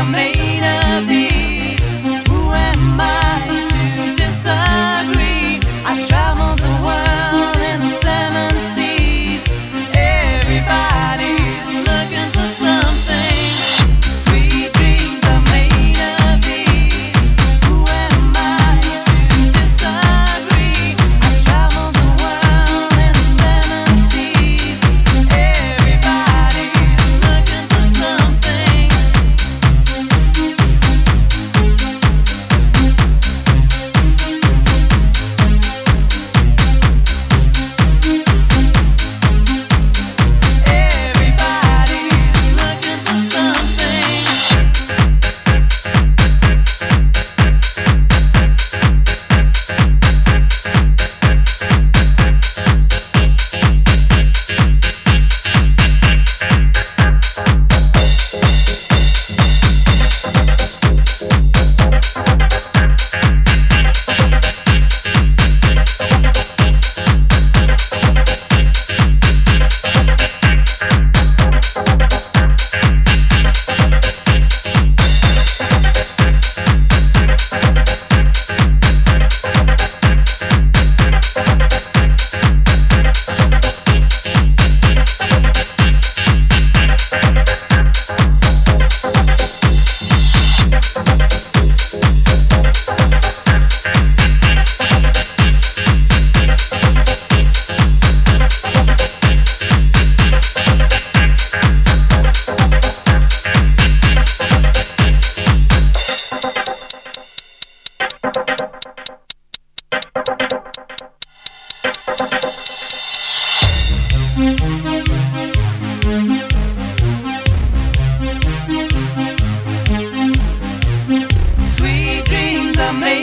amazing. Sweet dreams are made.